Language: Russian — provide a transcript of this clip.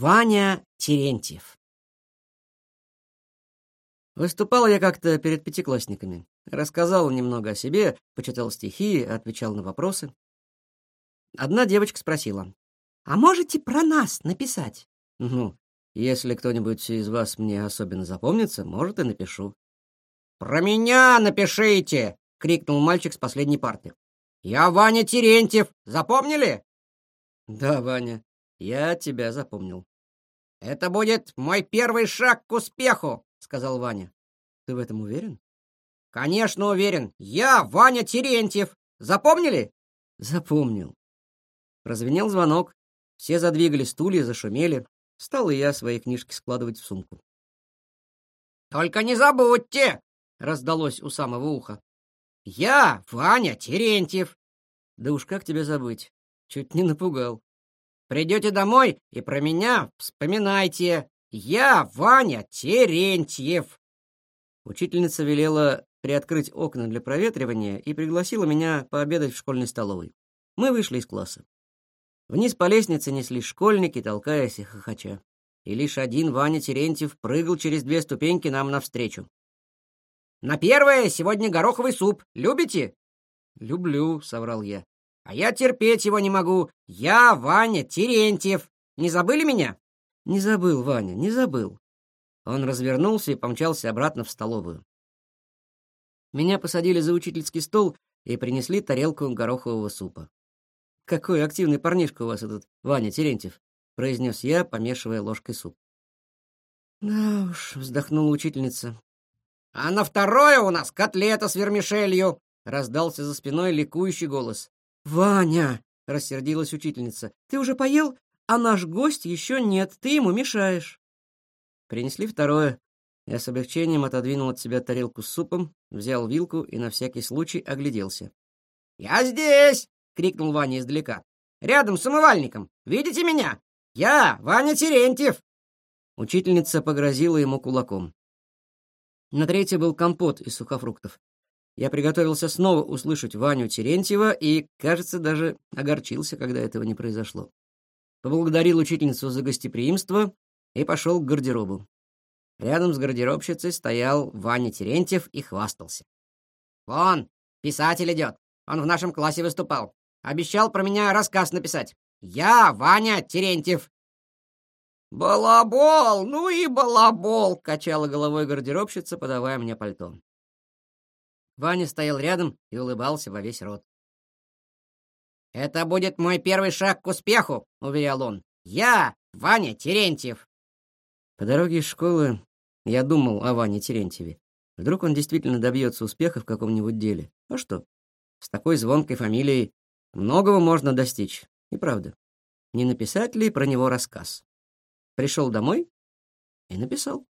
Ваня Терентьев Выступал я как-то перед пятиклассниками. Рассказал немного о себе, почитал стихи, отвечал на вопросы. Одна девочка спросила, «А можете про нас написать?» «Ну, если кто-нибудь из вас мне особенно запомнится, может, и напишу». «Про меня напишите!» — крикнул мальчик с последней парты. «Я Ваня Терентьев. Запомнили?» «Да, Ваня, я тебя запомнил». «Это будет мой первый шаг к успеху», — сказал Ваня. «Ты в этом уверен?» «Конечно уверен. Я Ваня Терентьев. Запомнили?» «Запомнил». Прозвенел звонок. Все задвигали стулья, зашумели. Стал и я свои книжки складывать в сумку. «Только не забудьте!» — раздалось у самого уха. «Я Ваня Терентьев». «Да уж как тебя забыть? Чуть не напугал». «Придете домой и про меня вспоминайте. Я Ваня Терентьев». Учительница велела приоткрыть окна для проветривания и пригласила меня пообедать в школьной столовой. Мы вышли из класса. Вниз по лестнице неслись школьники, толкаясь и хохоча. И лишь один Ваня Терентьев прыгал через две ступеньки нам навстречу. «На первое сегодня гороховый суп. Любите?» «Люблю», — соврал я. «А я терпеть его не могу. Я Ваня Терентьев. Не забыли меня?» «Не забыл, Ваня, не забыл». Он развернулся и помчался обратно в столовую. Меня посадили за учительский стол и принесли тарелку горохового супа. «Какой активный парнишка у вас этот Ваня Терентьев», — произнес я, помешивая ложкой суп. «Да уж», — вздохнула учительница. «А на второе у нас котлета с вермишелью», — раздался за спиной ликующий голос. «Ваня!» — рассердилась учительница. «Ты уже поел? А наш гость еще нет, ты ему мешаешь». Принесли второе. Я с облегчением отодвинул от себя тарелку с супом, взял вилку и на всякий случай огляделся. «Я здесь!» крикнул Ваня издалека. «Рядом с умывальником! Видите меня? Я Ваня Терентьев!» Учительница погрозила ему кулаком. На третье был компот из сухофруктов. Я приготовился снова услышать Ваню Терентьева и, кажется, даже огорчился, когда этого не произошло. Поблагодарил учительницу за гостеприимство и пошел к гардеробу. Рядом с гардеробщицей стоял Ваня Терентьев и хвастался. «Вон, писатель идет. Он в нашем классе выступал. Обещал про меня рассказ написать. Я Ваня Терентьев. «Балабол! Ну и балабол!» — качала головой гардеробщица, подавая мне пальто. Ваня стоял рядом и улыбался во весь рот. «Это будет мой первый шаг к успеху», — уверял он. «Я Ваня Терентьев». По дороге из школы я думал о Ване Терентьеве. Вдруг он действительно добьется успеха в каком-нибудь деле. А что? С такой звонкой фамилией Многого можно достичь, и правда. Не написать ли про него рассказ? Пришел домой и написал.